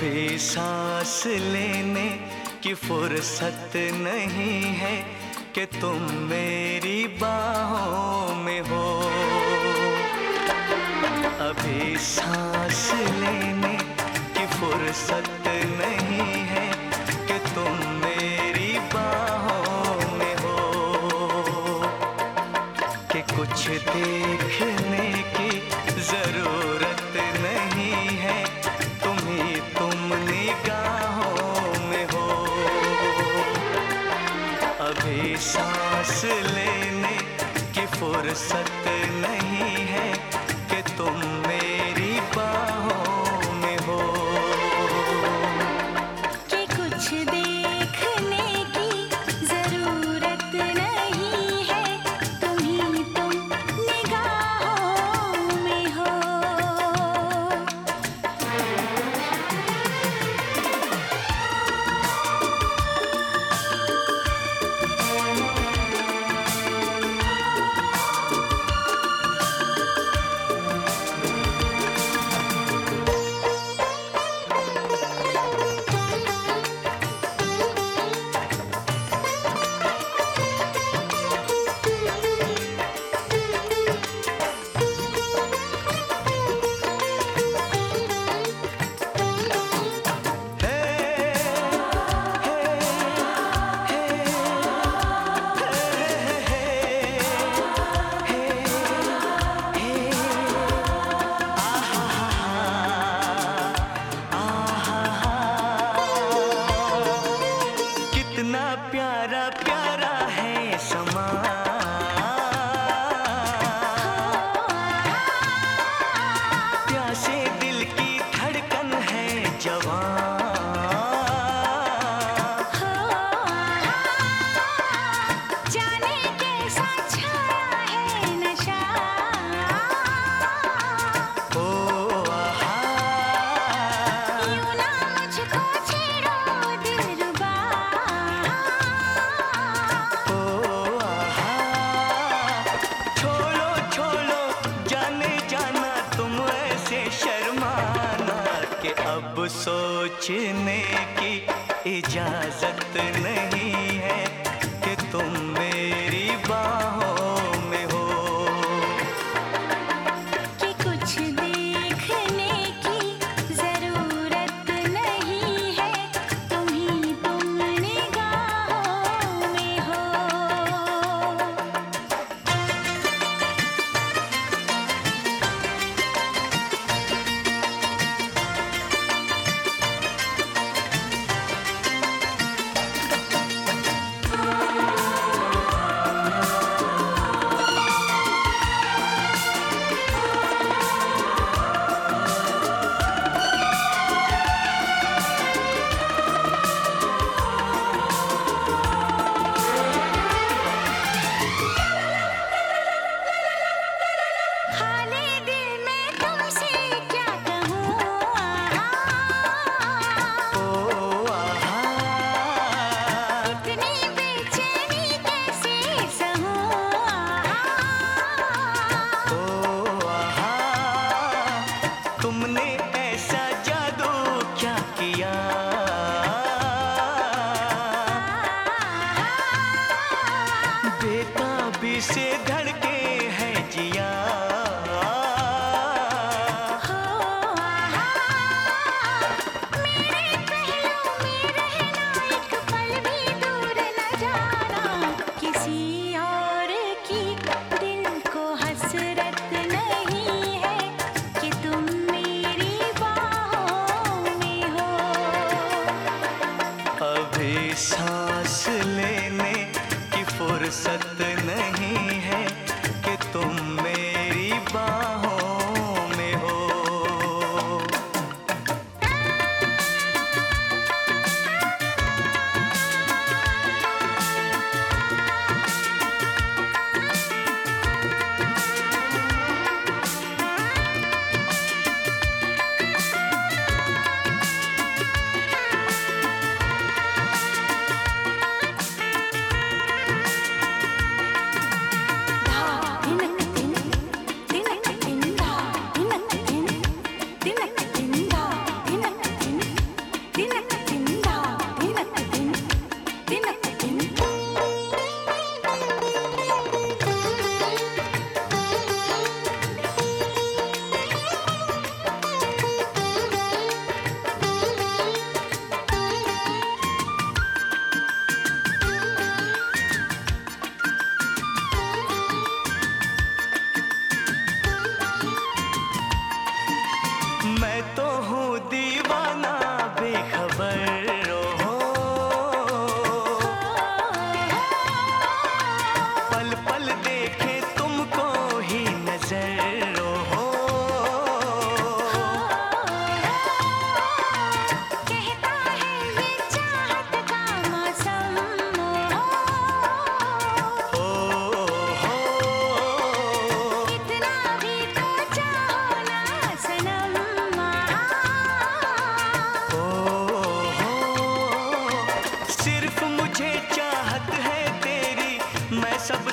भी सांस लेने की फुर्सत नहीं है कि तुम मेरी बाहों में हो। अभी सांस लेने की फुर्सत अब सोचने की इजाज़त नहीं है कि तुम में तुम्हारे सांस लेने की फुर्सत नहीं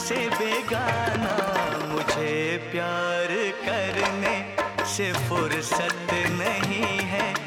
से बेगाना मुझे प्यार करने से फुर्सत नहीं है।